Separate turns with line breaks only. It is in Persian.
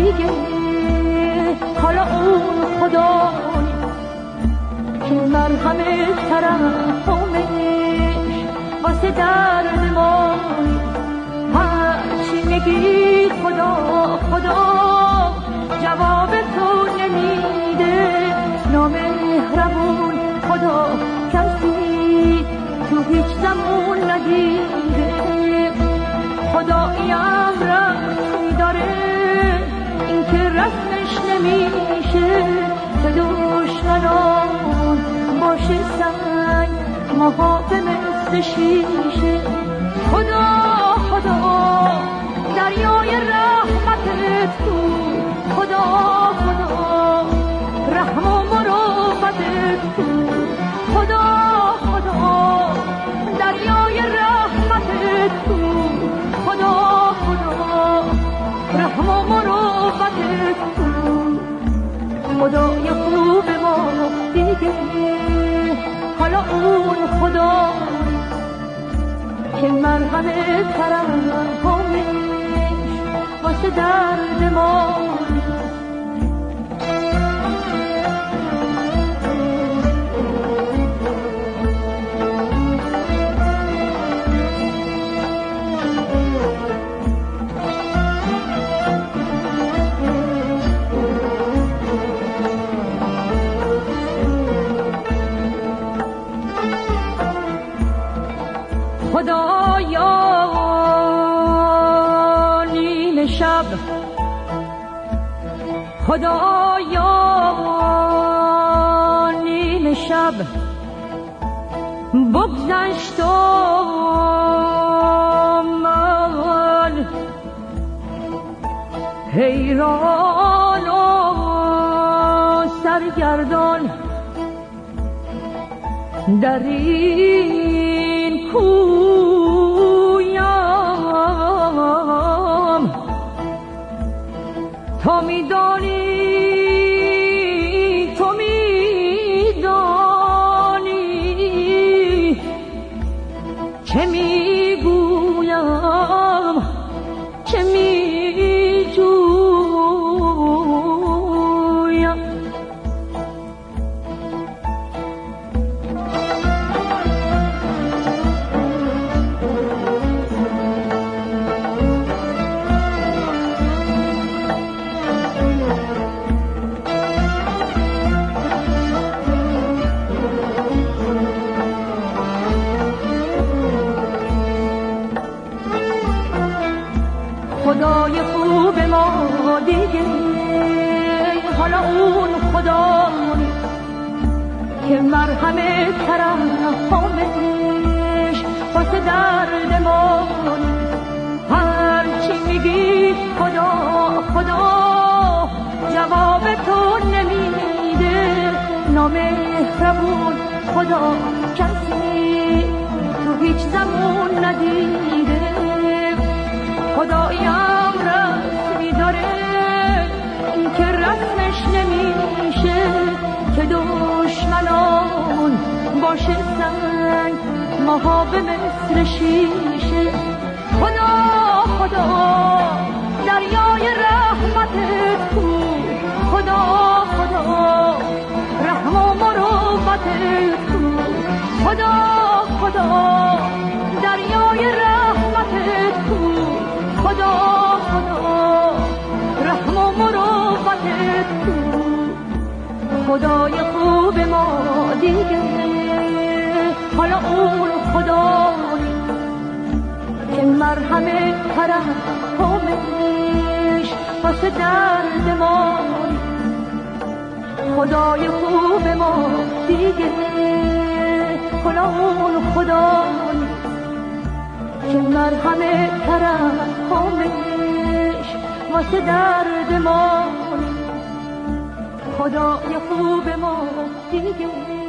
دیگه. حالا اون خدا که مرهم ترحمش واسه درد ما هرچی نگی خدا خدا جواب تو نمیده. نامهربون خدا کسی تو هیچ زمون ندیده خدایا نمیشه به دشمنان باشه سنگ به مثل شیشه. خدا خدا دریای رحمتت تو. خدا خدا رحم و مروبتت تو. خدا خدا دریای رحمتت تو. خدا خدا رحم و مروبتت تو. خدای خوب ما دیگه. حالا اون خدا که مرهم ترحمش واسه درد ما. شب. خدایا نیم شب. بگذشت و من حیران و سرگردان. در این کویم تو میدانی تو میدانی چه می‌گویم خدای خوب ما دیگه. حالا اون خدا که مرهم ترحمش واسه درد ما هرچی میگی خدا خدا جواب تو نمیده. نامهربون خدا کسی تو هیچ زمون ندیده خدایم رسمی داره این که رسمش نمیشه که دشمنان باشه سنگ ماها به مثل شیشه. خدا خدا دریای رحمتت کو خدا خدا رحم و مروبتت کو خدا ترحمش واسه درد ما. خدای خوب ما دیگه حالا اون خدا که مرهم ترحمش واسه درد ما. خدای خوب ما دیگه